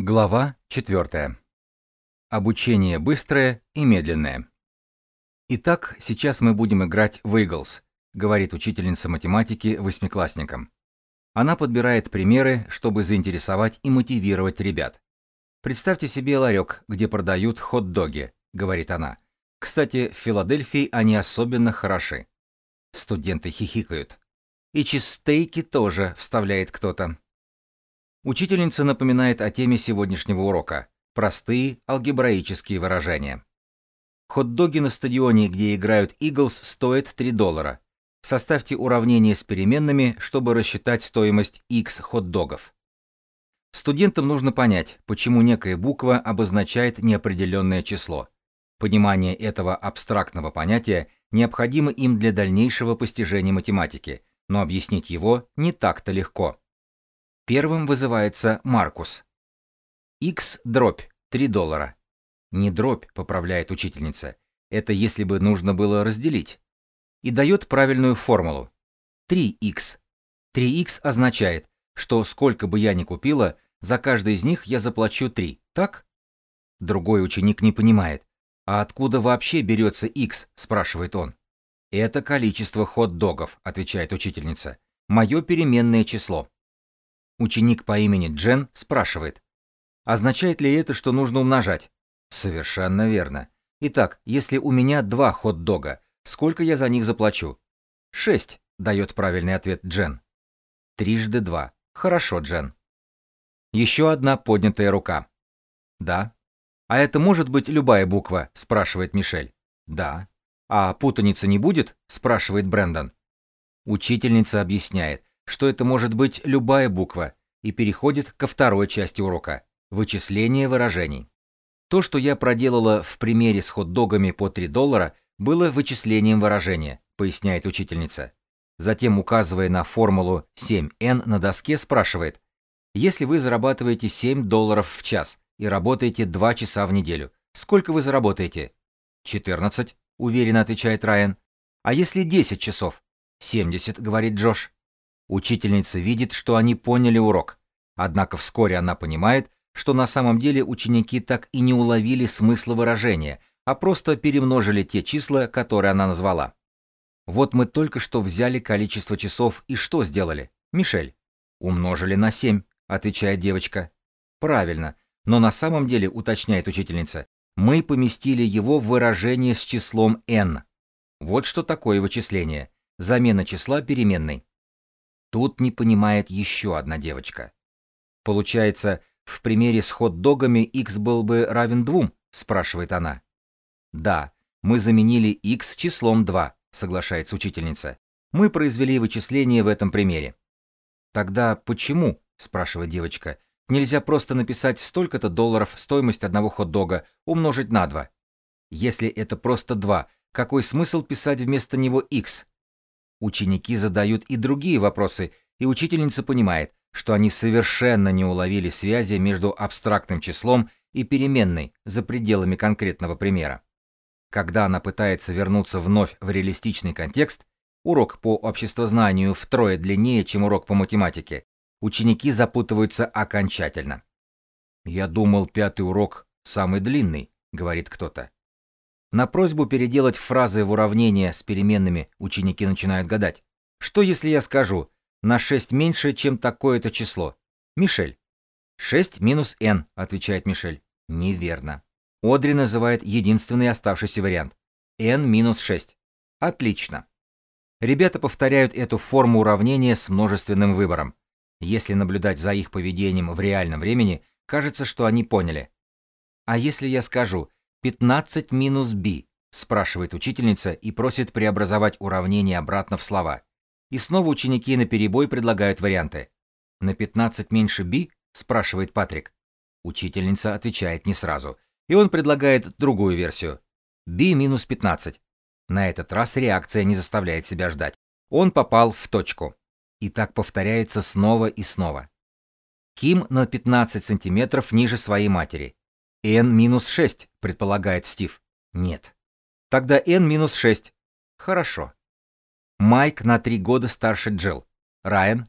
Глава 4. Обучение быстрое и медленное. Итак, сейчас мы будем играть в Eagles, говорит учительница математики восьмиклассникам. Она подбирает примеры, чтобы заинтересовать и мотивировать ребят. Представьте себе ларек, где продают хот-доги, говорит она. Кстати, в Филадельфии они особенно хороши. Студенты хихикают. И чизстейки тоже, вставляет кто-то. Учительница напоминает о теме сегодняшнего урока – простые алгебраические выражения. Хот-доги на стадионе, где играют Eagles, стоят 3 доллара. Составьте уравнение с переменными, чтобы рассчитать стоимость x хот-догов. Студентам нужно понять, почему некая буква обозначает неопределенное число. Понимание этого абстрактного понятия необходимо им для дальнейшего постижения математики, но объяснить его не так-то легко. Первым вызывается Маркус. X дробь 3 доллара. Не дробь, поправляет учительница. Это если бы нужно было разделить. И дает правильную формулу. 3x. 3x означает, что сколько бы я ни купила, за каждый из них я заплачу 3, так? Другой ученик не понимает. А откуда вообще берется x, спрашивает он. Это количество хот-догов, отвечает учительница. Мое переменное число. Ученик по имени Джен спрашивает. Означает ли это, что нужно умножать? Совершенно верно. Итак, если у меня два хот-дога, сколько я за них заплачу? Шесть, дает правильный ответ Джен. Трижды два. Хорошо, Джен. Еще одна поднятая рука. Да. А это может быть любая буква, спрашивает Мишель. Да. А путаницы не будет? спрашивает Брэндон. Учительница объясняет, что это может быть любая буква, и переходит ко второй части урока – вычисление выражений. То, что я проделала в примере с хот-догами по 3 доллара, было вычислением выражения, поясняет учительница. Затем, указывая на формулу 7n на доске, спрашивает, если вы зарабатываете 7 долларов в час и работаете 2 часа в неделю, сколько вы заработаете? 14, уверенно отвечает Райан. А если 10 часов? 70, говорит Джош. Учительница видит, что они поняли урок. Однако вскоре она понимает, что на самом деле ученики так и не уловили смысла выражения, а просто перемножили те числа, которые она назвала. Вот мы только что взяли количество часов и что сделали? Мишель. Умножили на 7, отвечает девочка. Правильно, но на самом деле, уточняет учительница, мы поместили его в выражение с числом n. Вот что такое вычисление. Замена числа переменной. Тут не понимает еще одна девочка. Получается, в примере с хот-догами x был бы равен 2, спрашивает она. Да, мы заменили x числом 2, соглашается учительница. Мы произвели вычисление в этом примере. Тогда почему, спрашивает девочка, нельзя просто написать столько-то долларов стоимость одного хот-дога умножить на 2? Если это просто 2, какой смысл писать вместо него x? Ученики задают и другие вопросы, и учительница понимает, что они совершенно не уловили связи между абстрактным числом и переменной за пределами конкретного примера. Когда она пытается вернуться вновь в реалистичный контекст, урок по обществознанию втрое длиннее, чем урок по математике, ученики запутываются окончательно. «Я думал, пятый урок самый длинный», — говорит кто-то. На просьбу переделать фразы в уравнение с переменными ученики начинают гадать. Что если я скажу «на 6 меньше, чем такое-то число»? Мишель. 6 минус n, отвечает Мишель. Неверно. Одри называет единственный оставшийся вариант. n минус 6. Отлично. Ребята повторяют эту форму уравнения с множественным выбором. Если наблюдать за их поведением в реальном времени, кажется, что они поняли. А если я скажу 15 минус b, спрашивает учительница и просит преобразовать уравнение обратно в слова. И снова ученики на перебой предлагают варианты. На 15 меньше b? спрашивает Патрик. Учительница отвечает не сразу, и он предлагает другую версию. b минус 15. На этот раз реакция не заставляет себя ждать. Он попал в точку. И так повторяется снова и снова. Ким на 15 сантиметров ниже своей матери. N минус 6, предполагает Стив. Нет. Тогда n минус 6. Хорошо. Майк на 3 года старше Джилл. Райан?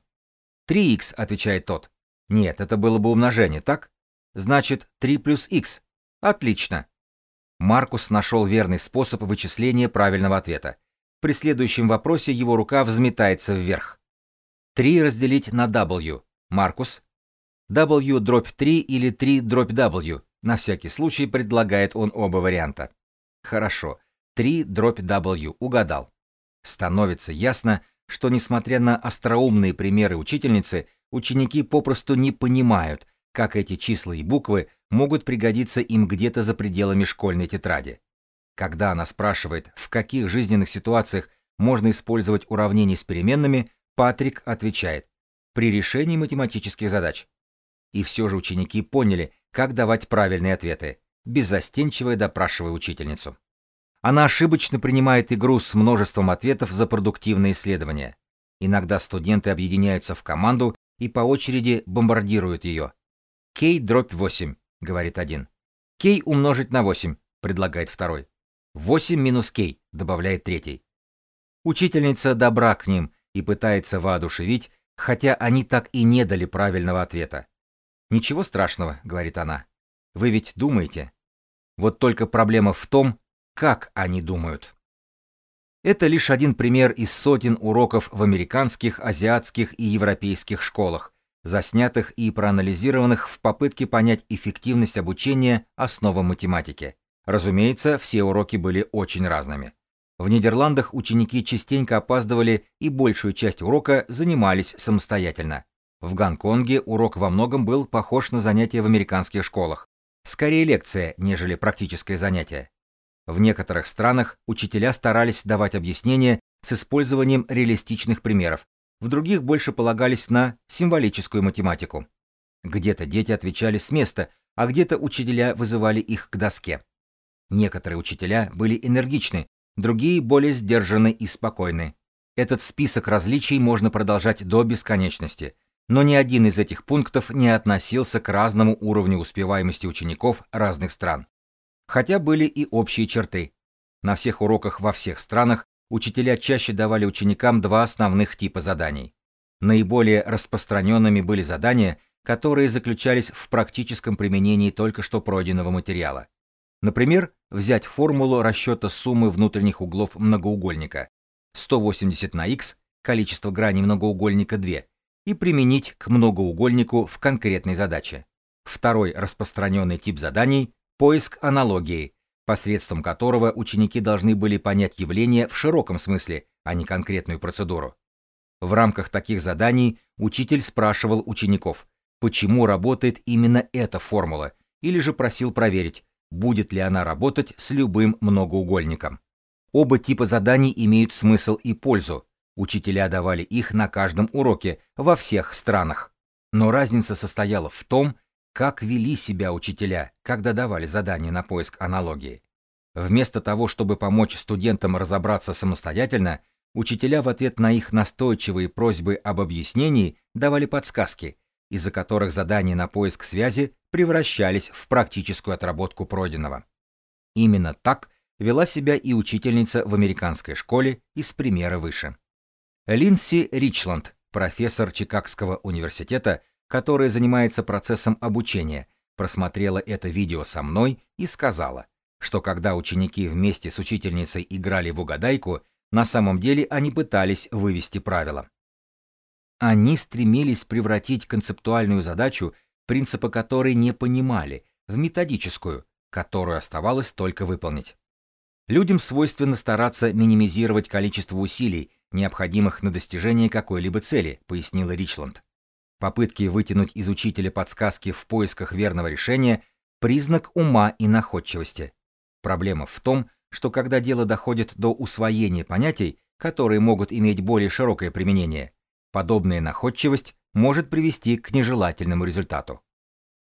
3х, отвечает тот. Нет, это было бы умножение, так? Значит, 3 плюс x. Отлично. Маркус нашел верный способ вычисления правильного ответа. При следующем вопросе его рука взметается вверх. 3 разделить на w. Маркус. w дробь 3 или 3 дробь w. На всякий случай предлагает он оба варианта. Хорошо. 3 дробь w. Угадал. Становится ясно, что несмотря на остроумные примеры учительницы, ученики попросту не понимают, как эти числа и буквы могут пригодиться им где-то за пределами школьной тетради. Когда она спрашивает, в каких жизненных ситуациях можно использовать уравнения с переменными, Патрик отвечает «при решении математических задач». И все же ученики поняли, как давать правильные ответы, беззастенчиво допрашивая учительницу. Она ошибочно принимает игру с множеством ответов за продуктивные исследования. Иногда студенты объединяются в команду и по очереди бомбардируют ее. «Кей дробь 8», — говорит один. «Кей умножить на 8», — предлагает второй. «8 минус кей», — добавляет третий. Учительница добра к ним и пытается воодушевить, хотя они так и не дали правильного ответа. «Ничего страшного», — говорит она. «Вы ведь думаете?» Вот только проблема в том, как они думают. Это лишь один пример из сотен уроков в американских, азиатских и европейских школах, заснятых и проанализированных в попытке понять эффективность обучения основам математики. Разумеется, все уроки были очень разными. В Нидерландах ученики частенько опаздывали и большую часть урока занимались самостоятельно. В Гонконге урок во многом был похож на занятия в американских школах. Скорее лекция, нежели практическое занятие. В некоторых странах учителя старались давать объяснения с использованием реалистичных примеров, в других больше полагались на символическую математику. Где-то дети отвечали с места, а где-то учителя вызывали их к доске. Некоторые учителя были энергичны, другие более сдержаны и спокойны. Этот список различий можно продолжать до бесконечности, но ни один из этих пунктов не относился к разному уровню успеваемости учеников разных стран хотя были и общие черты. На всех уроках во всех странах учителя чаще давали ученикам два основных типа заданий. Наиболее распространенными были задания, которые заключались в практическом применении только что пройденного материала. Например, взять формулу расчета суммы внутренних углов многоугольника 180 на x, количество граней многоугольника 2, и применить к многоугольнику в конкретной задаче. Второй распространенный тип заданий Поиск аналогии, посредством которого ученики должны были понять явление в широком смысле, а не конкретную процедуру. В рамках таких заданий учитель спрашивал учеников, почему работает именно эта формула, или же просил проверить, будет ли она работать с любым многоугольником. Оба типа заданий имеют смысл и пользу. Учителя давали их на каждом уроке во всех странах. Но разница состояла в том, как вели себя учителя, когда давали задания на поиск аналогии? Вместо того, чтобы помочь студентам разобраться самостоятельно, учителя в ответ на их настойчивые просьбы об объяснении давали подсказки, из-за которых задания на поиск связи превращались в практическую отработку пройденного. Именно так вела себя и учительница в американской школе из примера выше. Линси Ричланд, профессор Чикагского университета, которая занимается процессом обучения, просмотрела это видео со мной и сказала, что когда ученики вместе с учительницей играли в угадайку, на самом деле они пытались вывести правила. Они стремились превратить концептуальную задачу, принципа которой не понимали, в методическую, которую оставалось только выполнить. Людям свойственно стараться минимизировать количество усилий, необходимых на достижение какой-либо цели, пояснила Ричланд. Попытки вытянуть из учителя подсказки в поисках верного решения – признак ума и находчивости. Проблема в том, что когда дело доходит до усвоения понятий, которые могут иметь более широкое применение, подобная находчивость может привести к нежелательному результату.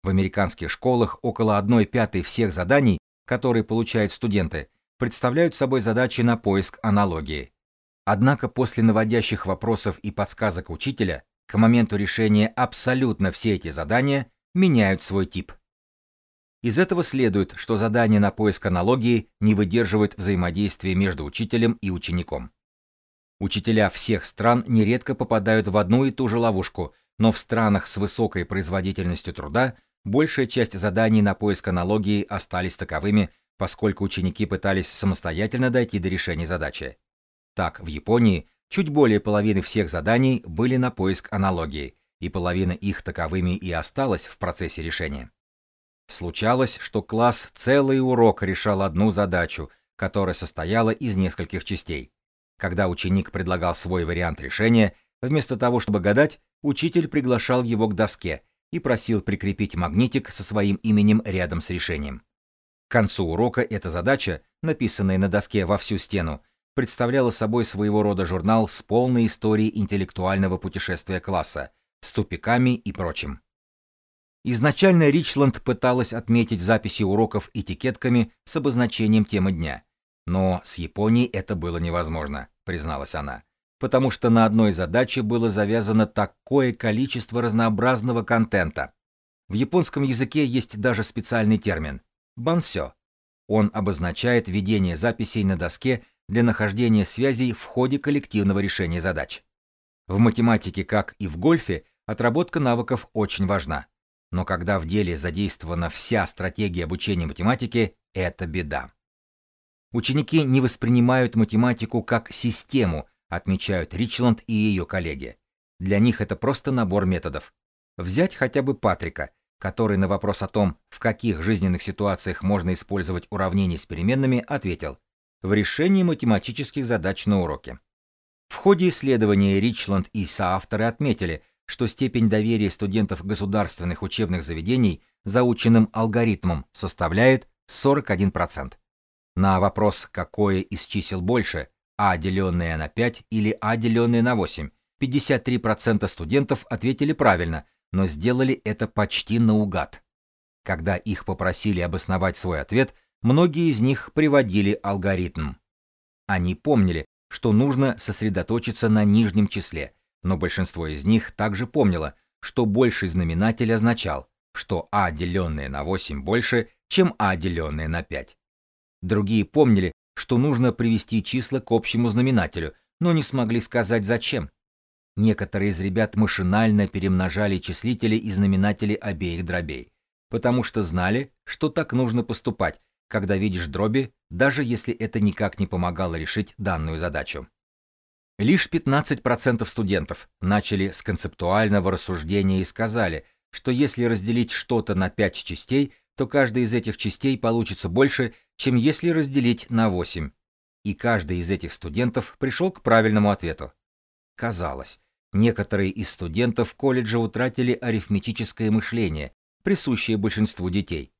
В американских школах около 1 пятой всех заданий, которые получают студенты, представляют собой задачи на поиск аналогии. Однако после наводящих вопросов и подсказок учителя к моменту решения абсолютно все эти задания меняют свой тип. Из этого следует, что задания на поиск аналогии не выдерживают взаимодействия между учителем и учеником. Учителя всех стран нередко попадают в одну и ту же ловушку, но в странах с высокой производительностью труда большая часть заданий на поиск аналогии остались таковыми, поскольку ученики пытались самостоятельно дойти до решения задачи. Так, в Японии чуть более половины всех заданий были на поиск аналогии, и половина их таковыми и осталась в процессе решения. Случалось, что класс целый урок решал одну задачу, которая состояла из нескольких частей. Когда ученик предлагал свой вариант решения, вместо того, чтобы гадать, учитель приглашал его к доске и просил прикрепить магнитик со своим именем рядом с решением. К концу урока эта задача, написанная на доске во всю стену, представляла собой своего рода журнал с полной историей интеллектуального путешествия класса, с тупиками и прочим. Изначально Ричланд пыталась отметить записи уроков этикетками с обозначением темы дня, но с Японией это было невозможно, призналась она потому что на одной задаче было завязано такое количество разнообразного контента. В японском языке есть даже специальный термин – бансё. Он обозначает ведение записей на доске для нахождения связей в ходе коллективного решения задач. В математике, как и в гольфе, отработка навыков очень важна. Но когда в деле задействована вся стратегия обучения математике, это беда. Ученики не воспринимают математику как систему, отмечают Ричланд и ее коллеги. Для них это просто набор методов. Взять хотя бы Патрика, который на вопрос о том, в каких жизненных ситуациях можно использовать уравнения с переменными, ответил «в решении математических задач на уроке». В ходе исследования Ричланд и соавторы отметили, что степень доверия студентов государственных учебных заведений заученным алгоритмом составляет 41%. На вопрос, какое из чисел больше, а деленное на 5 или А деленное на 8. 53% студентов ответили правильно, но сделали это почти наугад. Когда их попросили обосновать свой ответ, многие из них приводили алгоритм. Они помнили, что нужно сосредоточиться на нижнем числе, но большинство из них также помнило, что больший знаменатель означал, что а деленное на 8 больше, чем а деленное на 5. Другие помнили, что нужно привести числа к общему знаменателю, но не смогли сказать зачем. Некоторые из ребят машинально перемножали числители и знаменатели обеих дробей, потому что знали, что так нужно поступать, когда видишь дроби, даже если это никак не помогало решить данную задачу. Лишь 15% студентов начали с концептуального рассуждения и сказали, что если разделить что-то на 5 частей, то каждая из этих частей получится больше, чем если разделить на 8. И каждый из этих студентов пришел к правильному ответу. Казалось, некоторые из студентов колледжа утратили арифметическое мышление, присущее большинству детей.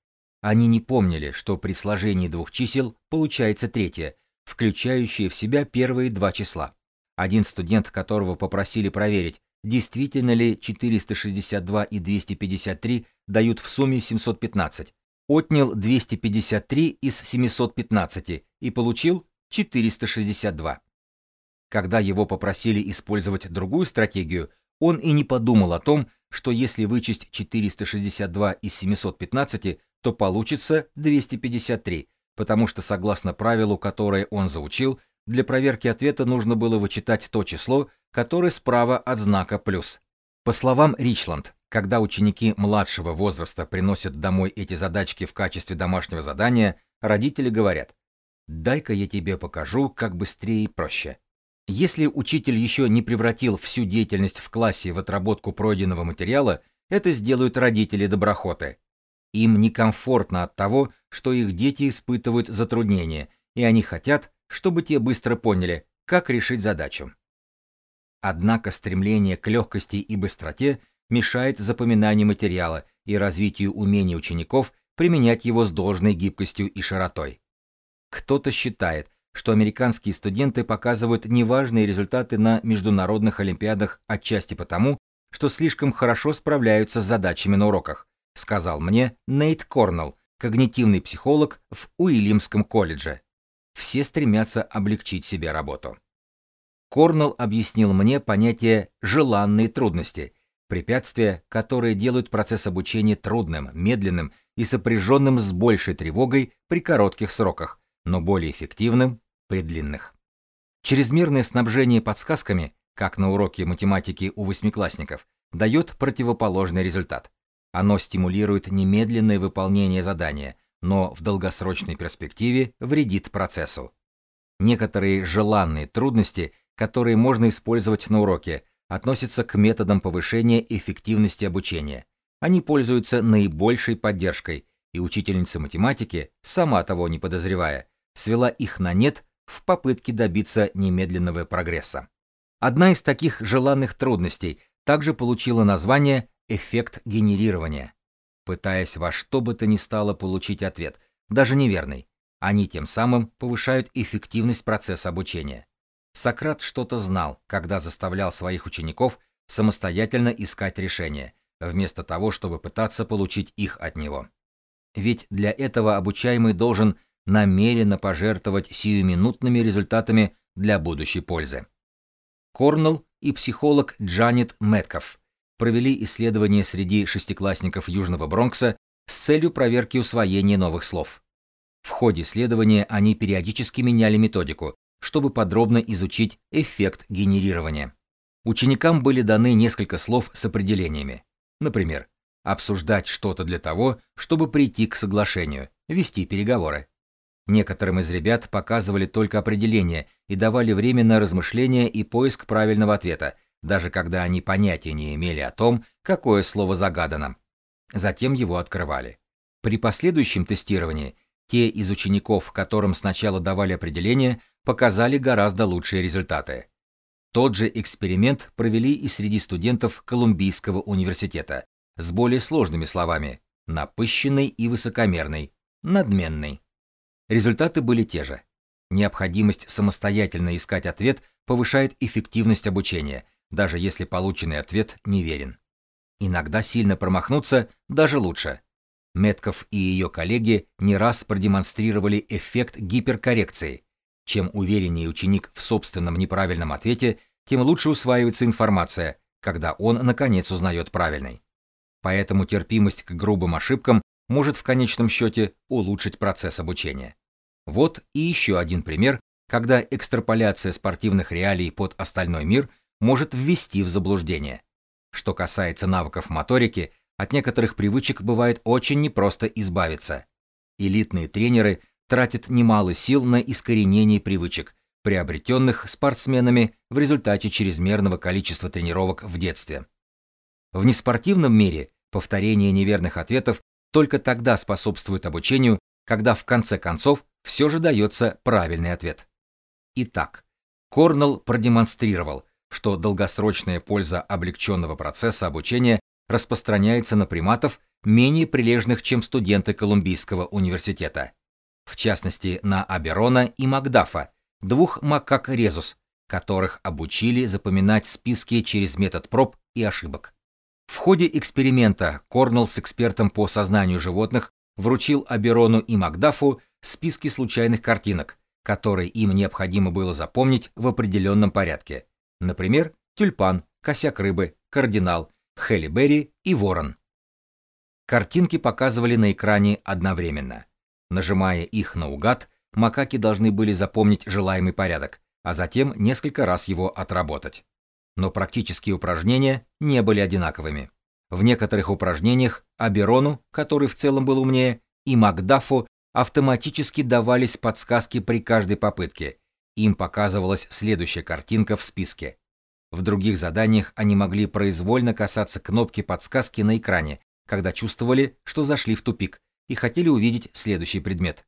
Они не помнили, что при сложении двух чисел получается третье, включающее в себя первые два числа. Один студент, которого попросили проверить, действительно ли 462 и 253 дают в сумме 715, отнял 253 из 715 и получил 462. Когда его попросили использовать другую стратегию, он и не подумал о том, что если вычесть 462 из 715, то получится 253, потому что согласно правилу, которое он заучил, для проверки ответа нужно было вычитать то число, которое справа от знака плюс. По словам Ричланд, когда ученики младшего возраста приносят домой эти задачки в качестве домашнего задания, родители говорят «дай-ка я тебе покажу, как быстрее и проще». Если учитель еще не превратил всю деятельность в классе в отработку пройденного материала, это сделают родители-доброхоты. Им некомфортно от того, что их дети испытывают затруднения, и они хотят, чтобы те быстро поняли, как решить задачу. Однако стремление к легкости и быстроте мешает запоминанию материала и развитию умений учеников применять его с должной гибкостью и широтой. Кто-то считает, что американские студенты показывают неважные результаты на международных олимпиадах отчасти потому, что слишком хорошо справляются с задачами на уроках, сказал мне Нейт Корнелл, когнитивный психолог в Уильямском колледже. Все стремятся облегчить себе работу. Корнелл объяснил мне понятие «желанные трудности», препятствия, которые делают процесс обучения трудным, медленным и сопряженным с большей тревогой при коротких сроках, но более эффективным при длинных. Чрезмерное снабжение подсказками, как на уроке математики у восьмиклассников, дает противоположный результат. Оно стимулирует немедленное выполнение задания, но в долгосрочной перспективе вредит процессу. Некоторые желанные трудности, которые можно использовать на уроке, относятся к методам повышения эффективности обучения. Они пользуются наибольшей поддержкой, и учительница математики, сама того не подозревая, свела их на нет в попытке добиться немедленного прогресса. Одна из таких желанных трудностей также получила название «эффект генерирования». Пытаясь во что бы то ни стало получить ответ, даже неверный, они тем самым повышают эффективность процесса обучения. Сократ что-то знал, когда заставлял своих учеников самостоятельно искать решения, вместо того, чтобы пытаться получить их от него. Ведь для этого обучаемый должен намеренно пожертвовать сиюминутными результатами для будущей пользы. Корнелл и психолог Джанет Мэтков провели исследование среди шестиклассников Южного Бронкса с целью проверки усвоения новых слов. В ходе исследования они периодически меняли методику, чтобы подробно изучить эффект генерирования. Ученикам были даны несколько слов с определениями. Например, обсуждать что-то для того, чтобы прийти к соглашению, вести переговоры. Некоторым из ребят показывали только определение и давали время на размышление и поиск правильного ответа, даже когда они понятия не имели о том, какое слово загадано. Затем его открывали. При последующем тестировании те из учеников, которым сначала давали определение, показали гораздо лучшие результаты. Тот же эксперимент провели и среди студентов Колумбийского университета с более сложными словами «напыщенный» и «высокомерный», «надменный». Результаты были те же. Необходимость самостоятельно искать ответ повышает эффективность обучения, даже если полученный ответ неверен. Иногда сильно промахнуться даже лучше. Метков и ее коллеги не раз продемонстрировали эффект гиперкоррекции. Чем увереннее ученик в собственном неправильном ответе, тем лучше усваивается информация, когда он наконец узнает правильный. Поэтому терпимость к грубым ошибкам может в конечном счете улучшить процесс обучения. Вот и еще один пример, когда экстраполяция спортивных реалий под остальной мир может ввести в заблуждение. Что касается навыков моторики, от некоторых привычек бывает очень непросто избавиться. Элитные тренеры тратят немало сил на искоренение привычек, приобретенных спортсменами в результате чрезмерного количества тренировок в детстве. В неспортивном мире повторение неверных ответов только тогда способствует обучению, когда в конце концов все же дается правильный ответ. Итак, Корнелл продемонстрировал, что долгосрочная польза облегченного процесса обучения распространяется на приматов, менее прилежных, чем студенты Колумбийского университета. В частности, на Аберона и Макдафа, двух макак резус, которых обучили запоминать списки через метод проб и ошибок. В ходе эксперимента Корнелл с экспертом по сознанию животных вручил Аберону и Макдафу списки случайных картинок, которые им необходимо было запомнить в определенном порядке. Например, тюльпан, косяк рыбы, кардинал, Хелли и ворон. Картинки показывали на экране одновременно. Нажимая их наугад, макаки должны были запомнить желаемый порядок, а затем несколько раз его отработать. Но практические упражнения не были одинаковыми. В некоторых упражнениях Аберону, который в целом был умнее, и Макдафу автоматически давались подсказки при каждой попытке. Им показывалась следующая картинка в списке. В других заданиях они могли произвольно касаться кнопки подсказки на экране, когда чувствовали, что зашли в тупик и хотели увидеть следующий предмет.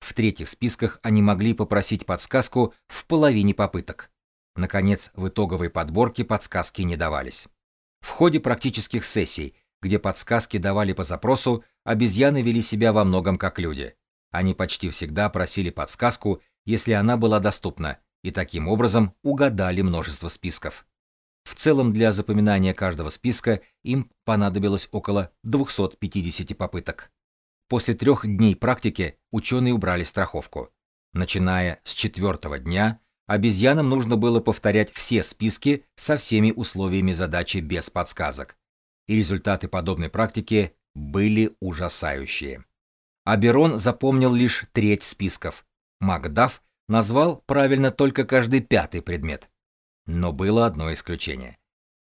В третьих списках они могли попросить подсказку в половине попыток. Наконец, в итоговой подборке подсказки не давались. В ходе практических сессий, где подсказки давали по запросу, обезьяны вели себя во многом как люди. Они почти всегда просили подсказку, если она была доступна, и таким образом угадали множество списков. В целом для запоминания каждого списка им понадобилось около 250 попыток. После трех дней практики ученые убрали страховку. Начиная с четвертого дня, обезьянам нужно было повторять все списки со всеми условиями задачи без подсказок. И результаты подобной практики были ужасающие. Аберон запомнил лишь треть списков. Макдаф назвал правильно только каждый пятый предмет. Но было одно исключение.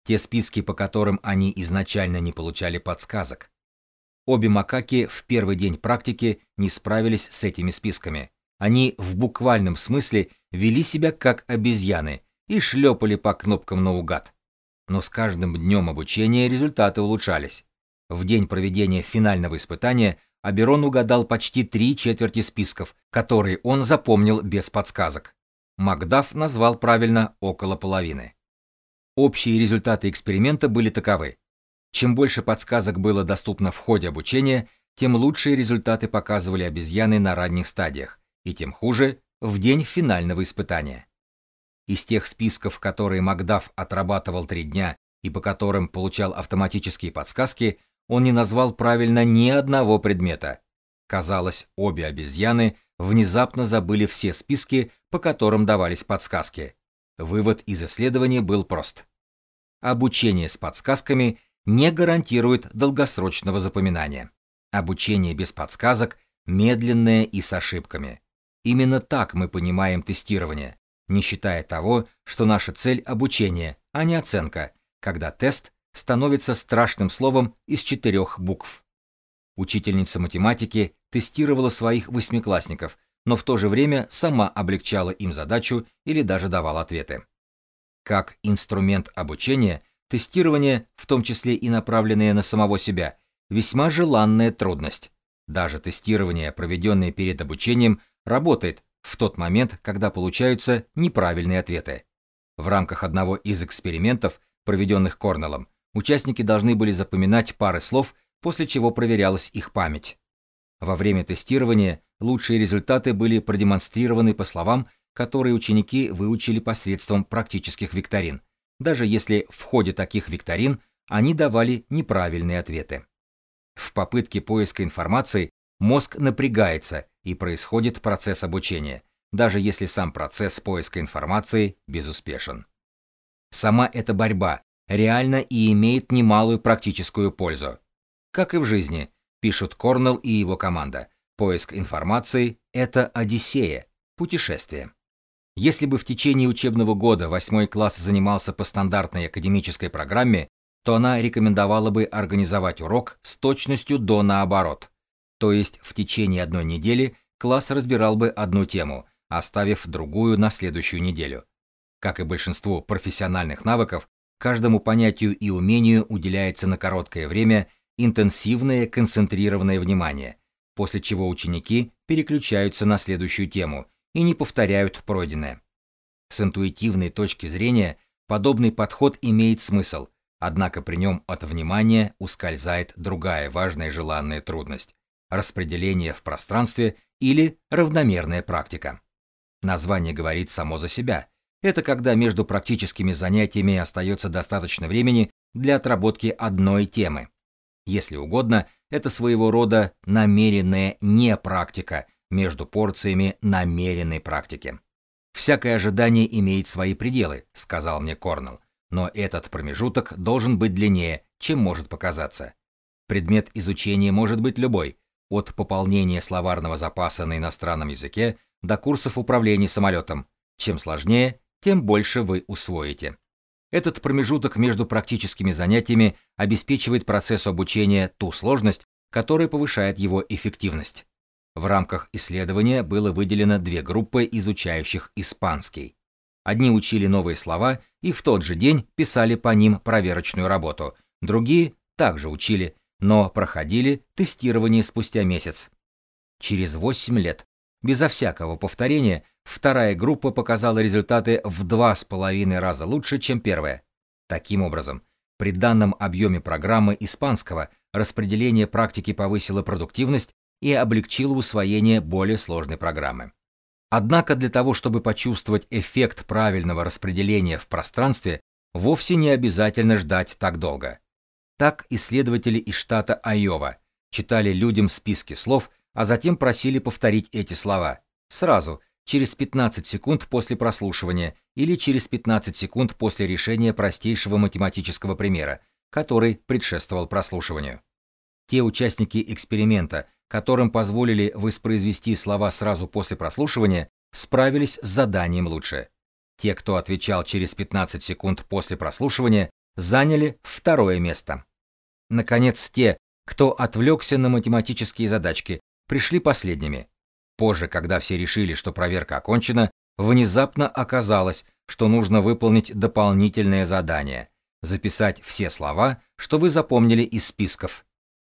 те списки, по которым они изначально не получали подсказок. Обе макаки в первый день практики не справились с этими списками. Они в буквальном смысле вели себя как обезьяны и шлепали по кнопкам наугад. Но с каждым днем обучения результаты улучшались. В день проведения финального испытания Аберон угадал почти три четверти списков, которые он запомнил без подсказок. Макдаф назвал правильно около половины. Общие результаты эксперимента были таковы. Чем больше подсказок было доступно в ходе обучения, тем лучшие результаты показывали обезьяны на ранних стадиях, и тем хуже в день финального испытания. Из тех списков, которые Макдаф отрабатывал три дня и по которым получал автоматические подсказки, он не назвал правильно ни одного предмета. Казалось, обе обезьяны внезапно забыли все списки, по которым давались подсказки. Вывод из исследования был прост. Обучение с подсказками не гарантирует долгосрочного запоминания. Обучение без подсказок медленное и с ошибками. Именно так мы понимаем тестирование, не считая того, что наша цель обучение, а не оценка, когда тест становится страшным словом из четырех букв. Учительница математики тестировала своих восьмиклассников, но в то же время сама облегчала им задачу или даже давала ответы. Как инструмент обучения, тестирование, в том числе и направленное на самого себя, весьма желанная трудность. Даже тестирование, проведенное перед обучением, работает в тот момент, когда получаются неправильные ответы. В рамках одного из экспериментов, проведенных Корнеллом, участники должны были запоминать пары слов, после чего проверялась их память. Во время тестирования лучшие результаты были продемонстрированы по словам, которые ученики выучили посредством практических викторин, даже если в ходе таких викторин они давали неправильные ответы. В попытке поиска информации мозг напрягается и происходит процесс обучения, даже если сам процесс поиска информации безуспешен. Сама эта борьба реально и имеет немалую практическую пользу. Как и в жизни, пишут Корнелл и его команда, поиск информации – это одиссея, путешествие. Если бы в течение учебного года восьмой класс занимался по стандартной академической программе, то она рекомендовала бы организовать урок с точностью до наоборот. То есть в течение одной недели класс разбирал бы одну тему, оставив другую на следующую неделю. Как и большинству профессиональных навыков, каждому понятию и умению уделяется на короткое время интенсивное концентрированное внимание, после чего ученики переключаются на следующую тему и не повторяют пройденное. С интуитивной точки зрения подобный подход имеет смысл, однако при нем от внимания ускользает другая важная желанная трудность – распределение в пространстве или равномерная практика. Название говорит само за себя. Это когда между практическими занятиями остается достаточно времени для отработки одной темы. Если угодно, это своего рода намеренная непрактика между порциями намеренной практики. «Всякое ожидание имеет свои пределы», — сказал мне Корнелл, но этот промежуток должен быть длиннее, чем может показаться. Предмет изучения может быть любой, от пополнения словарного запаса на иностранном языке до курсов управления самолетом. Чем сложнее, тем больше вы усвоите. Этот промежуток между практическими занятиями обеспечивает процессу обучения ту сложность, которая повышает его эффективность. В рамках исследования было выделено две группы изучающих испанский. Одни учили новые слова и в тот же день писали по ним проверочную работу, другие также учили, но проходили тестирование спустя месяц. Через 8 лет Безо всякого повторения, вторая группа показала результаты в два с половиной раза лучше, чем первая. Таким образом, при данном объеме программы испанского распределение практики повысило продуктивность и облегчило усвоение более сложной программы. Однако для того, чтобы почувствовать эффект правильного распределения в пространстве, вовсе не обязательно ждать так долго. Так исследователи из штата Айова читали людям списки слов, а затем просили повторить эти слова. Сразу, через 15 секунд после прослушивания или через 15 секунд после решения простейшего математического примера, который предшествовал прослушиванию. Те участники эксперимента, которым позволили воспроизвести слова сразу после прослушивания, справились с заданием лучше. Те, кто отвечал через 15 секунд после прослушивания, заняли второе место. Наконец, те, кто отвлекся на математические задачки, пришли последними. Позже, когда все решили, что проверка окончена, внезапно оказалось, что нужно выполнить дополнительное задание – записать все слова, что вы запомнили из списков.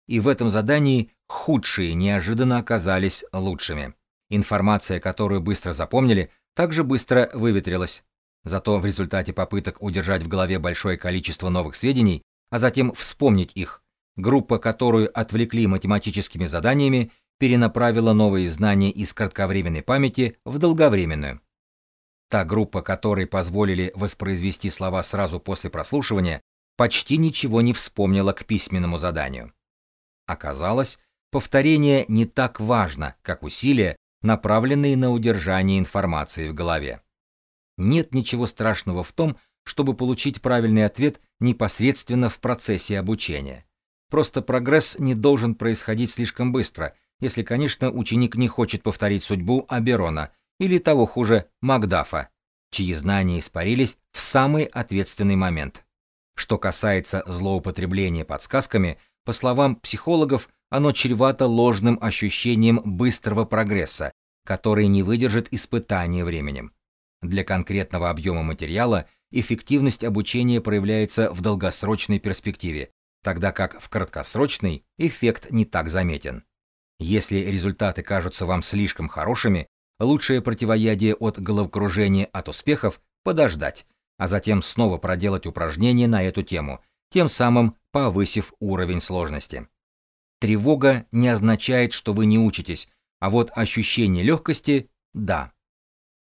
И в этом задании худшие неожиданно оказались лучшими. Информация, которую быстро запомнили, также быстро выветрилась. Зато в результате попыток удержать в голове большое количество новых сведений, а затем вспомнить их, группа, которую отвлекли математическими заданиями, перенаправила новые знания из кратковременной памяти в долговременную. Та группа, которой позволили воспроизвести слова сразу после прослушивания, почти ничего не вспомнила к письменному заданию. Оказалось, повторение не так важно, как усилия, направленные на удержание информации в голове. Нет ничего страшного в том, чтобы получить правильный ответ непосредственно в процессе обучения. Просто прогресс не должен происходить слишком быстро, если, конечно, ученик не хочет повторить судьбу Аберона или того хуже Макдафа, чьи знания испарились в самый ответственный момент. Что касается злоупотребления подсказками, по словам психологов, оно чревато ложным ощущением быстрого прогресса, который не выдержит испытания временем. Для конкретного объема материала эффективность обучения проявляется в долгосрочной перспективе, тогда как в краткосрочной эффект не так заметен. Если результаты кажутся вам слишком хорошими, лучшее противоядие от головокружения от успехов – подождать, а затем снова проделать упражнения на эту тему, тем самым повысив уровень сложности. Тревога не означает, что вы не учитесь, а вот ощущение легкости – да.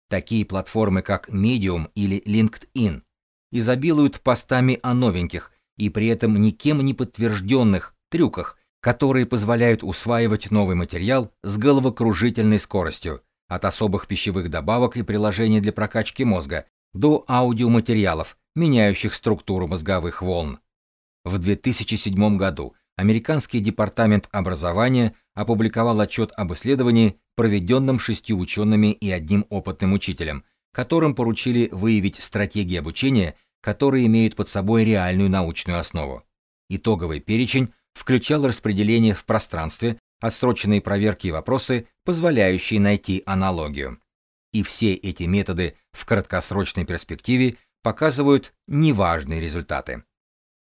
Такие платформы, как Medium или LinkedIn, изобилуют постами о новеньких и при этом никем не подтвержденных трюках, которые позволяют усваивать новый материал с головокружительной скоростью, от особых пищевых добавок и приложений для прокачки мозга до аудиоматериалов, меняющих структуру мозговых волн. В 2007 году Американский департамент образования опубликовал отчет об исследовании, проведенном шестью учеными и одним опытным учителем, которым поручили выявить стратегии обучения, которые имеют под собой реальную научную основу. Итоговый перечень включал распределение в пространстве, отсроченные проверки и вопросы, позволяющие найти аналогию. И все эти методы в краткосрочной перспективе показывают неважные результаты.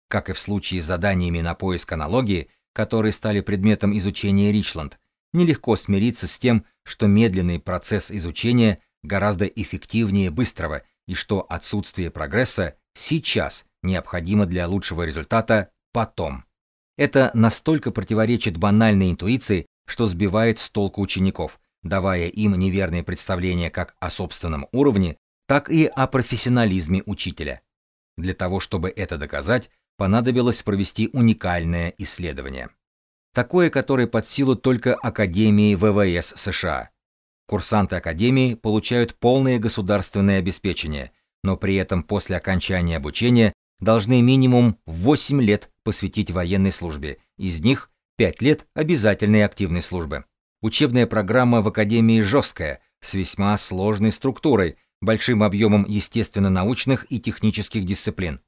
Как и в случае с заданиями на поиск аналогии, которые стали предметом изучения Ричланд, нелегко смириться с тем, что медленный процесс изучения гораздо эффективнее быстрого и что отсутствие прогресса сейчас необходимо для лучшего результата потом. Это настолько противоречит банальной интуиции, что сбивает с толку учеников, давая им неверные представления как о собственном уровне, так и о профессионализме учителя. Для того, чтобы это доказать, понадобилось провести уникальное исследование. Такое, которое под силу только Академии ВВС США. Курсанты Академии получают полное государственное обеспечение, но при этом после окончания обучения должны минимум 8 лет посвятить военной службе, из них 5 лет обязательной активной службы. Учебная программа в Академии жесткая, с весьма сложной структурой, большим объемом естественно-научных и технических дисциплин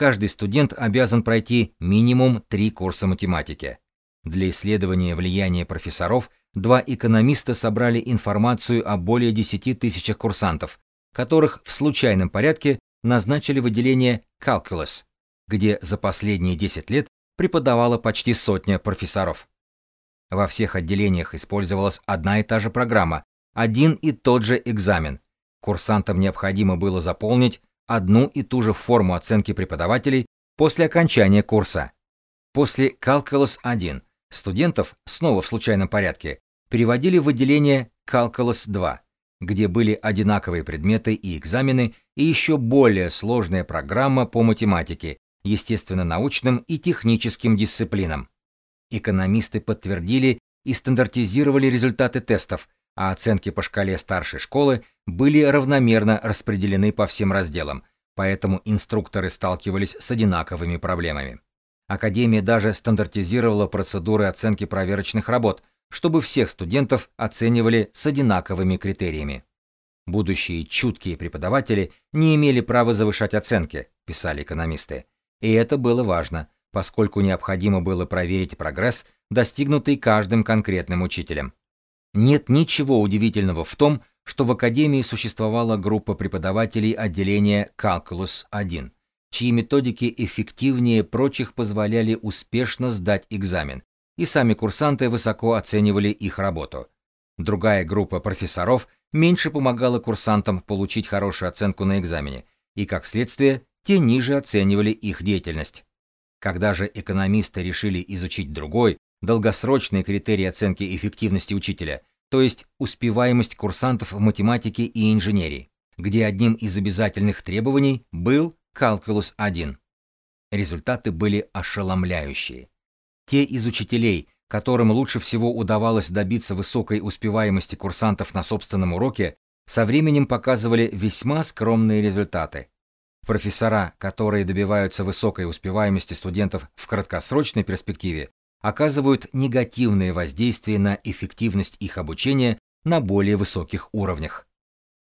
каждый студент обязан пройти минимум три курса математики. Для исследования влияния профессоров два экономиста собрали информацию о более 10 тысячах курсантов, которых в случайном порядке назначили в отделение Calculus, где за последние 10 лет преподавала почти сотня профессоров. Во всех отделениях использовалась одна и та же программа, один и тот же экзамен. Курсантам необходимо было заполнить одну и ту же форму оценки преподавателей после окончания курса. После Calculus 1 студентов, снова в случайном порядке, переводили в отделение Calculus 2, где были одинаковые предметы и экзамены и еще более сложная программа по математике, естественно-научным и техническим дисциплинам. Экономисты подтвердили и стандартизировали результаты тестов, а оценки по шкале старшей школы были равномерно распределены по всем разделам, поэтому инструкторы сталкивались с одинаковыми проблемами. Академия даже стандартизировала процедуры оценки проверочных работ, чтобы всех студентов оценивали с одинаковыми критериями. Будущие чуткие преподаватели не имели права завышать оценки, писали экономисты. И это было важно, поскольку необходимо было проверить прогресс, достигнутый каждым конкретным учителем. Нет ничего удивительного в том, что в Академии существовала группа преподавателей отделения Calculus 1, чьи методики эффективнее прочих позволяли успешно сдать экзамен, и сами курсанты высоко оценивали их работу. Другая группа профессоров меньше помогала курсантам получить хорошую оценку на экзамене, и, как следствие, те ниже оценивали их деятельность. Когда же экономисты решили изучить другой, долгосрочный критерий оценки эффективности учителя, то есть успеваемость курсантов в математике и инженерии, где одним из обязательных требований был Calculus 1. Результаты были ошеломляющие. Те из учителей, которым лучше всего удавалось добиться высокой успеваемости курсантов на собственном уроке, со временем показывали весьма скромные результаты. Профессора, которые добиваются высокой успеваемости студентов в краткосрочной перспективе, оказывают негативное воздействие на эффективность их обучения на более высоких уровнях.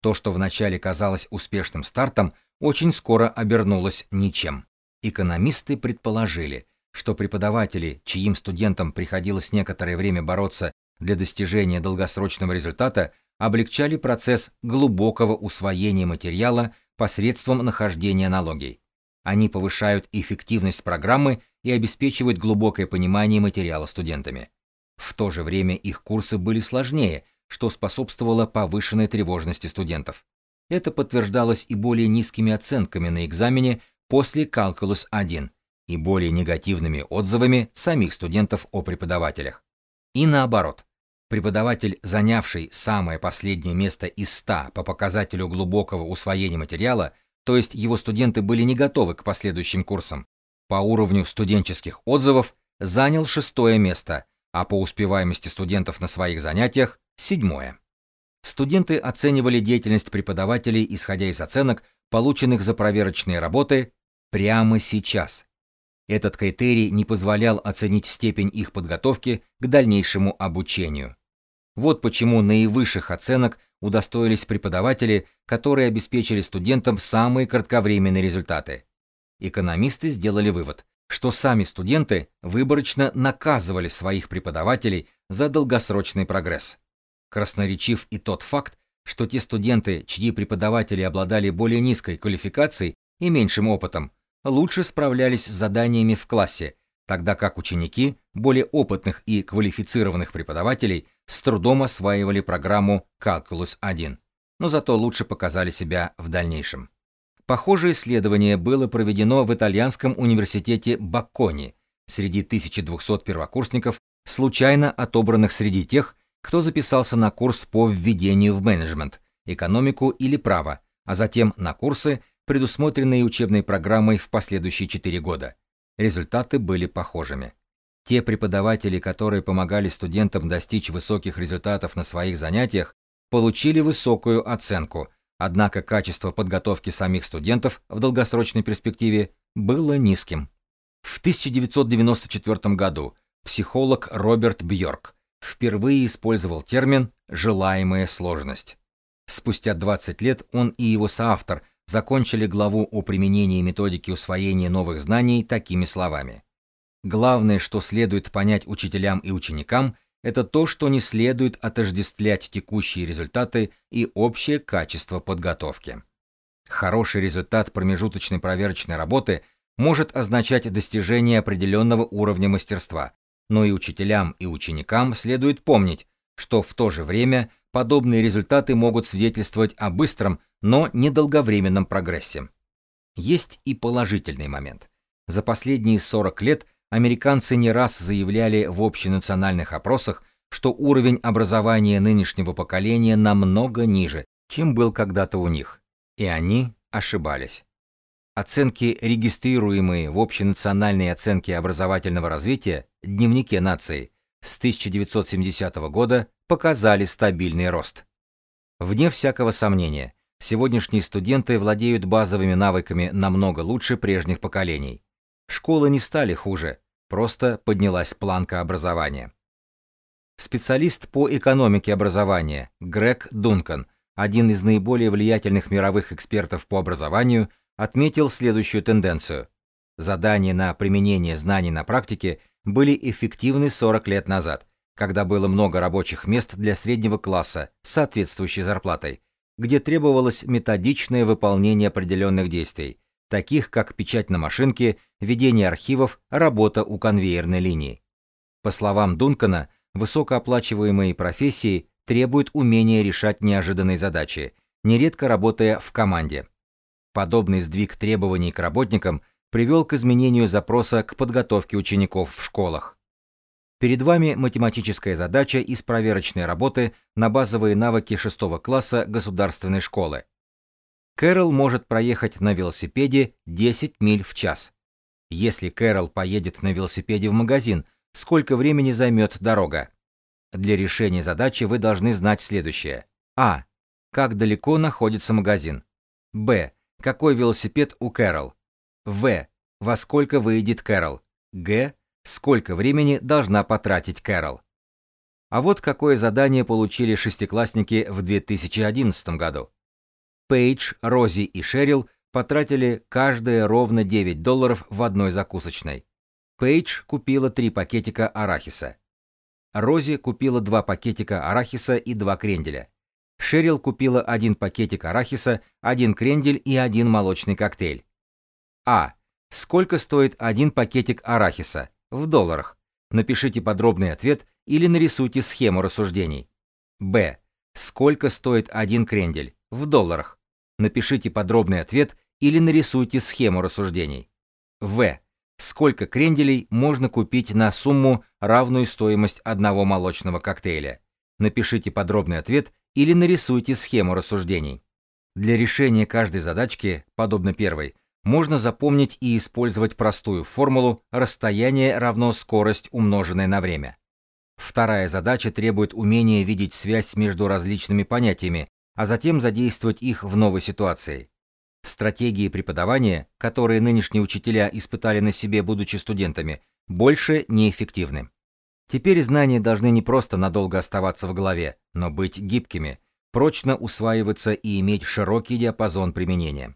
То, что вначале казалось успешным стартом, очень скоро обернулось ничем. Экономисты предположили, что преподаватели, чьим студентам приходилось некоторое время бороться для достижения долгосрочного результата, облегчали процесс глубокого усвоения материала посредством нахождения аналогий. Они повышают эффективность программы и обеспечивают глубокое понимание материала студентами. В то же время их курсы были сложнее, что способствовало повышенной тревожности студентов. Это подтверждалось и более низкими оценками на экзамене после Calculus 1 и более негативными отзывами самих студентов о преподавателях. И наоборот, преподаватель, занявший самое последнее место из 100 по показателю глубокого усвоения материала, то есть его студенты были не готовы к последующим курсам, по уровню студенческих отзывов занял шестое место, а по успеваемости студентов на своих занятиях – седьмое. Студенты оценивали деятельность преподавателей, исходя из оценок, полученных за проверочные работы, прямо сейчас. Этот критерий не позволял оценить степень их подготовки к дальнейшему обучению. Вот почему наивысших оценок удостоились преподаватели, которые обеспечили студентам самые кратковременные результаты. Экономисты сделали вывод, что сами студенты выборочно наказывали своих преподавателей за долгосрочный прогресс. Красноречив и тот факт, что те студенты, чьи преподаватели обладали более низкой квалификацией и меньшим опытом, лучше справлялись с заданиями в классе, тогда как ученики более опытных и квалифицированных преподавателей с трудом осваивали программу Calculus 1, но зато лучше показали себя в дальнейшем. Похожее исследование было проведено в итальянском университете Баккони среди 1200 первокурсников, случайно отобранных среди тех, кто записался на курс по введению в менеджмент, экономику или право, а затем на курсы, предусмотренные учебной программой в последующие 4 года. Результаты были похожими. Те преподаватели, которые помогали студентам достичь высоких результатов на своих занятиях, получили высокую оценку, Однако качество подготовки самих студентов в долгосрочной перспективе было низким. В 1994 году психолог Роберт Бьорк впервые использовал термин «желаемая сложность». Спустя 20 лет он и его соавтор закончили главу о применении методики усвоения новых знаний такими словами. Главное, что следует понять учителям и ученикам, это то, что не следует отождествлять текущие результаты и общее качество подготовки. Хороший результат промежуточной проверочной работы может означать достижение определенного уровня мастерства, но и учителям и ученикам следует помнить, что в то же время подобные результаты могут свидетельствовать о быстром, но недолговременном прогрессе. Есть и положительный момент. За последние 40 лет американцы не раз заявляли в общенациональных опросах, что уровень образования нынешнего поколения намного ниже, чем был когда-то у них, и они ошибались. Оценки, регистрируемые в общенациональной оценке образовательного развития, дневнике нации, с 1970 года показали стабильный рост. Вне всякого сомнения, сегодняшние студенты владеют базовыми навыками намного лучше прежних поколений. Школы не стали хуже, просто поднялась планка образования. Специалист по экономике образования Грег Дункан, один из наиболее влиятельных мировых экспертов по образованию, отметил следующую тенденцию. Задания на применение знаний на практике были эффективны 40 лет назад, когда было много рабочих мест для среднего класса с соответствующей зарплатой, где требовалось методичное выполнение определенных действий, таких как печать на машинке, ведение архивов, работа у конвейерной линии. По словам Дункана, высокооплачиваемые профессии требуют умения решать неожиданные задачи, нередко работая в команде. Подобный сдвиг требований к работникам привел к изменению запроса к подготовке учеников в школах. Перед вами математическая задача из проверочной работы на базовые навыки 6 класса государственной школы. Кэрол может проехать на велосипеде 10 миль в час. Если Кэрол поедет на велосипеде в магазин, сколько времени займет дорога? Для решения задачи вы должны знать следующее. А. Как далеко находится магазин? Б. Какой велосипед у Кэрол? В. Во сколько выйдет Кэрол? Г. Сколько времени должна потратить Кэрол? А вот какое задание получили шестиклассники в 2011 году. Пейдж, Рози и Шерил потратили каждые ровно 9 долларов в одной закусочной. Пейдж купила три пакетика арахиса. Рози купила два пакетика арахиса и два кренделя. Шерил купила один пакетик арахиса, один крендель и один молочный коктейль. А. Сколько стоит один пакетик арахиса? В долларах. Напишите подробный ответ или нарисуйте схему рассуждений. Б. Сколько стоит один крендель? В долларах. Напишите подробный ответ или нарисуйте схему рассуждений. В. Сколько кренделей можно купить на сумму, равную стоимость одного молочного коктейля? Напишите подробный ответ или нарисуйте схему рассуждений. Для решения каждой задачки, подобно первой, можно запомнить и использовать простую формулу расстояние равно скорость умноженное на время. Вторая задача требует умения видеть связь между различными понятиями, а затем задействовать их в новой ситуации. Стратегии преподавания, которые нынешние учителя испытали на себе, будучи студентами, больше неэффективны. Теперь знания должны не просто надолго оставаться в голове, но быть гибкими, прочно усваиваться и иметь широкий диапазон применения.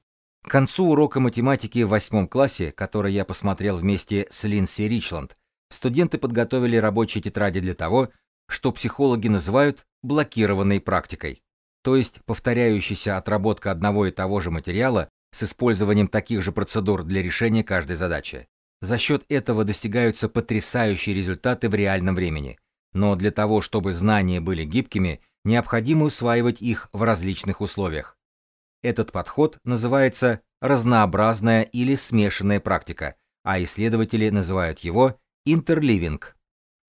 К концу урока математики в восьмом классе, который я посмотрел вместе с Линси Ричланд, студенты подготовили рабочие тетради для того, что психологи называют блокированной практикой, то есть повторяющейся отработка одного и того же материала с использованием таких же процедур для решения каждой задачи. За счет этого достигаются потрясающие результаты в реальном времени, но для того, чтобы знания были гибкими, необходимо усваивать их в различных условиях. Этот подход называется разнообразная или смешанная практика, а исследователи называют его интерливинг.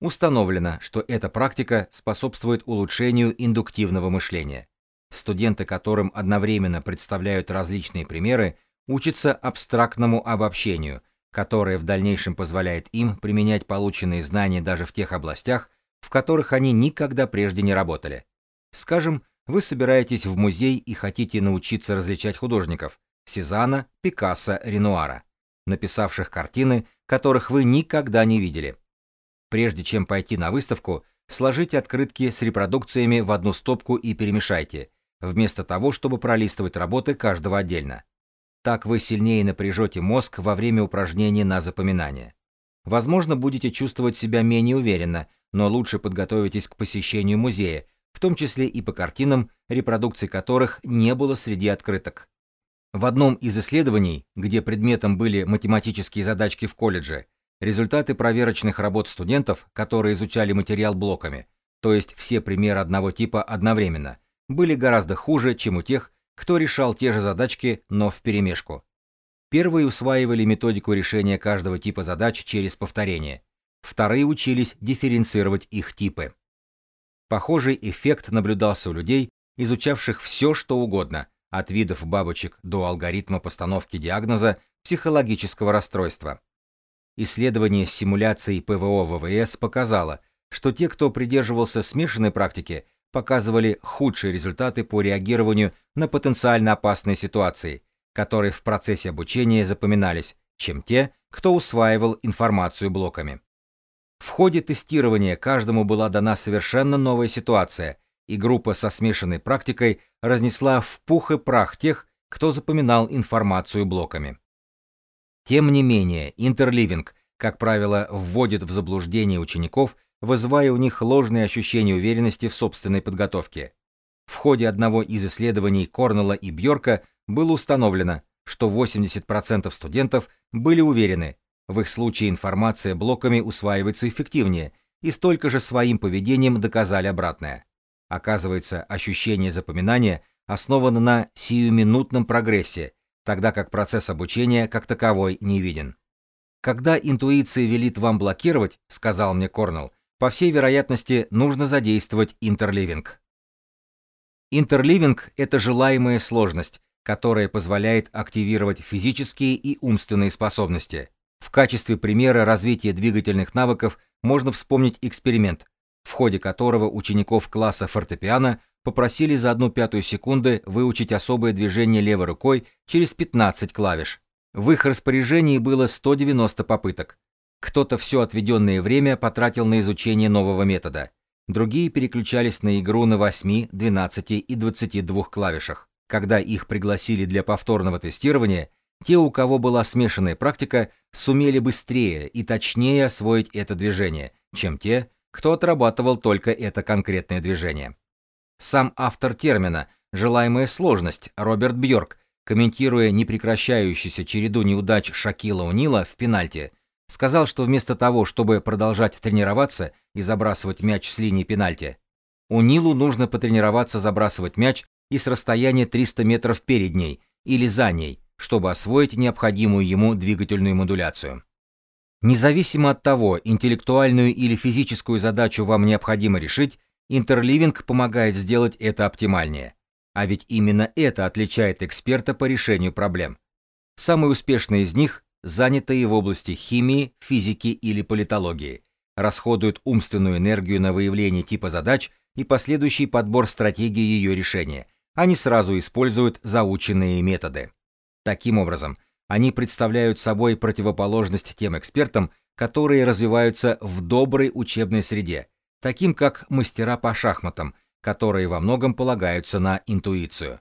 Установлено, что эта практика способствует улучшению индуктивного мышления. Студенты, которым одновременно представляют различные примеры, учатся абстрактному обобщению, которое в дальнейшем позволяет им применять полученные знания даже в тех областях, в которых они никогда прежде не работали. Скажем, вы собираетесь в музей и хотите научиться различать художников Сезана, Пикассо, Ренуара, написавших картины, которых вы никогда не видели. Прежде чем пойти на выставку, сложите открытки с репродукциями в одну стопку и перемешайте, вместо того, чтобы пролистывать работы каждого отдельно. Так вы сильнее напряжете мозг во время упражнений на запоминание. Возможно, будете чувствовать себя менее уверенно, но лучше подготовитесь к посещению музея, в том числе и по картинам, репродукций которых не было среди открыток. В одном из исследований, где предметом были математические задачки в колледже, результаты проверочных работ студентов, которые изучали материал блоками, то есть все примеры одного типа одновременно, были гораздо хуже, чем у тех, кто решал те же задачки, но вперемешку. Первые усваивали методику решения каждого типа задач через повторение, вторые учились дифференцировать их типы. Похожий эффект наблюдался у людей, изучавших все, что угодно, от видов бабочек до алгоритма постановки диагноза психологического расстройства. Исследование с симуляцией ПВО ВВС показало, что те, кто придерживался смешанной практики, показывали худшие результаты по реагированию на потенциально опасные ситуации, которые в процессе обучения запоминались, чем те, кто усваивал информацию блоками. В ходе тестирования каждому была дана совершенно новая ситуация, и группа со смешанной практикой разнесла в пух и прах тех, кто запоминал информацию блоками. Тем не менее, интерливинг, как правило, вводит в заблуждение учеников, вызывая у них ложные ощущения уверенности в собственной подготовке. В ходе одного из исследований Корнелла и Бьорка было установлено, что 80% студентов были уверены, в их случае информация блоками усваивается эффективнее, и столько же своим поведением доказали обратное. Оказывается, ощущение запоминания основано на сиюминутном прогрессе, тогда как процесс обучения как таковой не виден. Когда интуиция велит вам блокировать, сказал мне Корнелл, по всей вероятности нужно задействовать интерливинг. Интерливинг – это желаемая сложность, которая позволяет активировать физические и умственные способности. В качестве примера развития двигательных навыков можно вспомнить эксперимент, в ходе которого учеников класса фортепиано попросили за одну пятую секунды выучить особое движение левой рукой через 15 клавиш. В их распоряжении было 190 попыток. Кто-то все отведенное время потратил на изучение нового метода. Другие переключались на игру на 8, 12 и 22 клавишах. Когда их пригласили для повторного тестирования, те, у кого была смешанная практика, сумели быстрее и точнее освоить это движение, чем те, кто отрабатывал только это конкретное движение. Сам автор термина «желаемая сложность» Роберт Бьорк, комментируя непрекращающуюся череду неудач Шакила Унила в пенальти, сказал, что вместо того, чтобы продолжать тренироваться и забрасывать мяч с линии пенальти, Унилу нужно потренироваться забрасывать мяч и с расстояния 300 метров перед ней или за ней, чтобы освоить необходимую ему двигательную модуляцию. Независимо от того, интеллектуальную или физическую задачу вам необходимо решить, Интерливинг помогает сделать это оптимальнее. А ведь именно это отличает эксперта по решению проблем. Самые успешные из них, занятые в области химии, физики или политологии, расходуют умственную энергию на выявление типа задач и последующий подбор стратегии ее решения, они сразу используют заученные методы. Таким образом, они представляют собой противоположность тем экспертам, которые развиваются в доброй учебной среде, таким как мастера по шахматам, которые во многом полагаются на интуицию.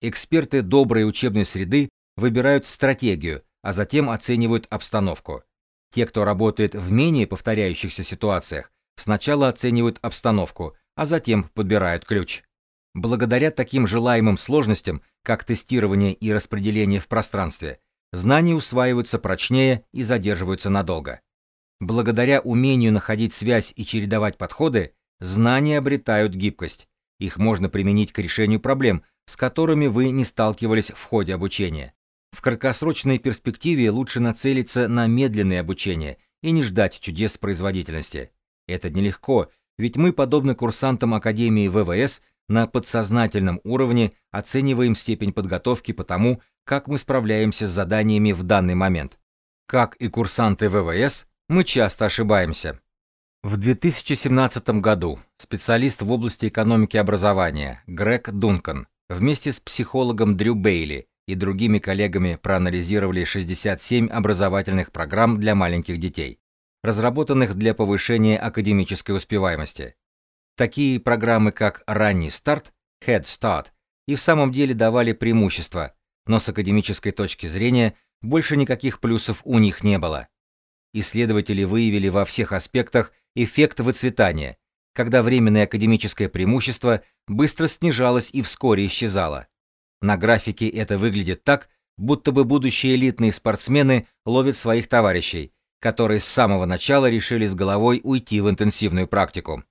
Эксперты доброй учебной среды выбирают стратегию, а затем оценивают обстановку. Те, кто работает в менее повторяющихся ситуациях, сначала оценивают обстановку, а затем подбирают ключ. Благодаря таким желаемым сложностям, как тестирование и распределение в пространстве, знания усваиваются прочнее и задерживаются надолго. Благодаря умению находить связь и чередовать подходы, знания обретают гибкость. Их можно применить к решению проблем, с которыми вы не сталкивались в ходе обучения. В краткосрочной перспективе лучше нацелиться на медленное обучение и не ждать чудес производительности. Это нелегко, ведь мы, подобно курсантам Академии ВВС, на подсознательном уровне оцениваем степень подготовки по тому, как мы справляемся с заданиями в данный момент. Как и курсанты ВВС, мы часто ошибаемся. В 2017 году специалист в области экономики образования Грег Дункан вместе с психологом Дрю Бейли и другими коллегами проанализировали 67 образовательных программ для маленьких детей, разработанных для повышения академической успеваемости. Такие программы, как «Ранний старт», «Head Start» и в самом деле давали преимущество, но с академической точки зрения больше никаких плюсов у них не было. Исследователи выявили во всех аспектах эффект выцветания, когда временное академическое преимущество быстро снижалось и вскоре исчезало. На графике это выглядит так, будто бы будущие элитные спортсмены ловят своих товарищей, которые с самого начала решили с головой уйти в интенсивную практику.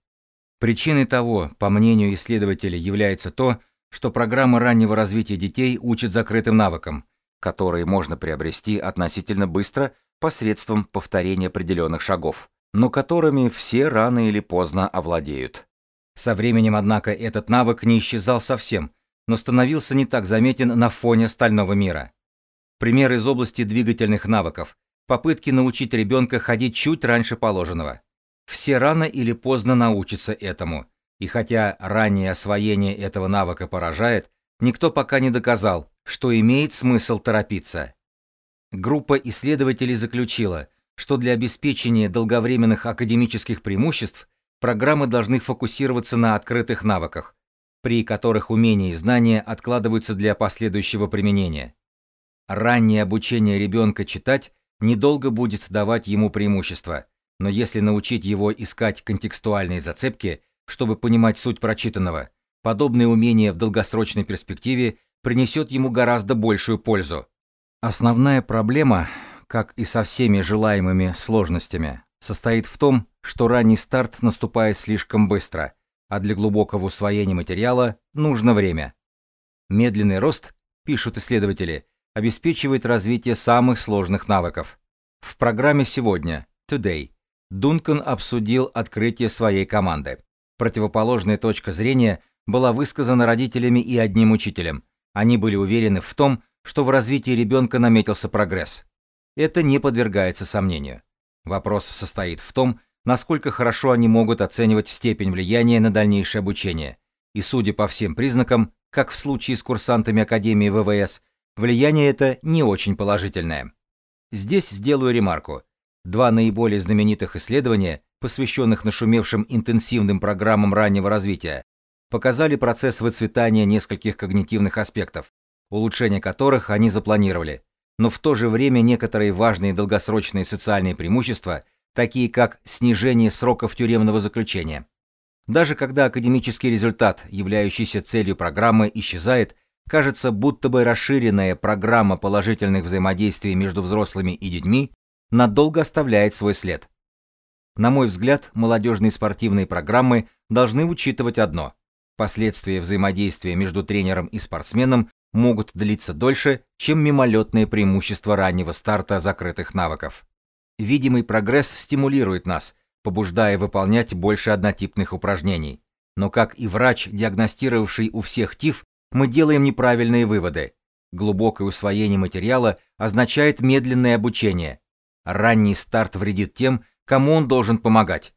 Причиной того, по мнению исследователей, является то, что программа раннего развития детей учит закрытым навыкам, которые можно приобрести относительно быстро посредством повторения определенных шагов, но которыми все рано или поздно овладеют. Со временем, однако, этот навык не исчезал совсем, но становился не так заметен на фоне стального мира. Пример из области двигательных навыков. Попытки научить ребенка ходить чуть раньше положенного. Все рано или поздно научатся этому, и хотя раннее освоение этого навыка поражает, никто пока не доказал, что имеет смысл торопиться. Группа исследователей заключила, что для обеспечения долговременных академических преимуществ программы должны фокусироваться на открытых навыках, при которых умения и знания откладываются для последующего применения. Раннее обучение ребенка читать недолго будет давать ему преимущество, но если научить его искать контекстуальные зацепки, чтобы понимать суть прочитанного, подобное умение в долгосрочной перспективе принесет ему гораздо большую пользу. Основная проблема, как и со всеми желаемыми сложностями, состоит в том, что ранний старт наступает слишком быстро, а для глубокого усвоения материала нужно время. Медленный рост, пишут исследователи, обеспечивает развитие самых сложных навыков. В программе сегодня, Today, Дункан обсудил открытие своей команды. Противоположная точка зрения была высказана родителями и одним учителем. Они были уверены в том, что в развитии ребенка наметился прогресс. Это не подвергается сомнению. Вопрос состоит в том, насколько хорошо они могут оценивать степень влияния на дальнейшее обучение. И судя по всем признакам, как в случае с курсантами Академии ВВС, влияние это не очень положительное. Здесь сделаю ремарку. Два наиболее знаменитых исследования, посвященных нашумевшим интенсивным программам раннего развития, показали процесс выцветания нескольких когнитивных аспектов, улучшение которых они запланировали, но в то же время некоторые важные долгосрочные социальные преимущества, такие как снижение сроков тюремного заключения. Даже когда академический результат, являющийся целью программы, исчезает, кажется, будто бы расширенная программа положительных взаимодействий между взрослыми и детьми надолго оставляет свой след. На мой взгляд, молодежные спортивные программы должны учитывать одно – последствия взаимодействия между тренером и спортсменом могут длиться дольше, чем мимолетные преимущества раннего старта закрытых навыков. Видимый прогресс стимулирует нас, побуждая выполнять больше однотипных упражнений. Но как и врач, диагностировавший у всех ТИФ, мы делаем неправильные выводы. Глубокое усвоение материала означает медленное обучение. Ранний старт вредит тем, кому он должен помогать.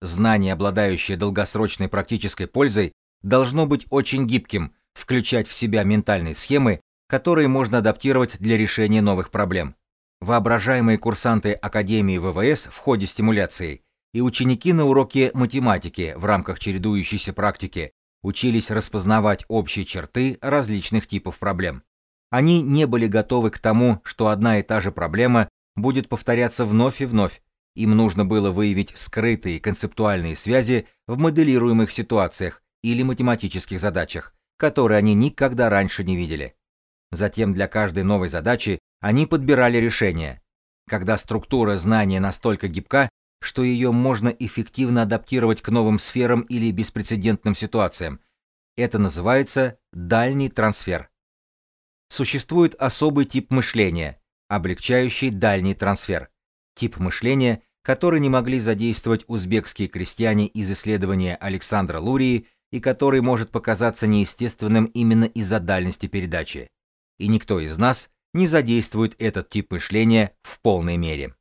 Знание, обладающее долгосрочной практической пользой, должно быть очень гибким, включать в себя ментальные схемы, которые можно адаптировать для решения новых проблем. Воображаемые курсанты Академии ВВС в ходе стимуляции и ученики на уроке математики в рамках чередующейся практики учились распознавать общие черты различных типов проблем. Они не были готовы к тому, что одна и та же проблема будет повторяться вновь и вновь. Им нужно было выявить скрытые концептуальные связи в моделируемых ситуациях или математических задачах, которые они никогда раньше не видели. Затем для каждой новой задачи они подбирали решение. Когда структура знания настолько гибка, что ее можно эффективно адаптировать к новым сферам или беспрецедентным ситуациям, это называется дальний трансфер. Существует особый тип мышления, облегчающий дальний трансфер. Тип мышления, который не могли задействовать узбекские крестьяне из исследования Александра Лурии и который может показаться неестественным именно из-за дальности передачи. И никто из нас не задействует этот тип мышления в полной мере.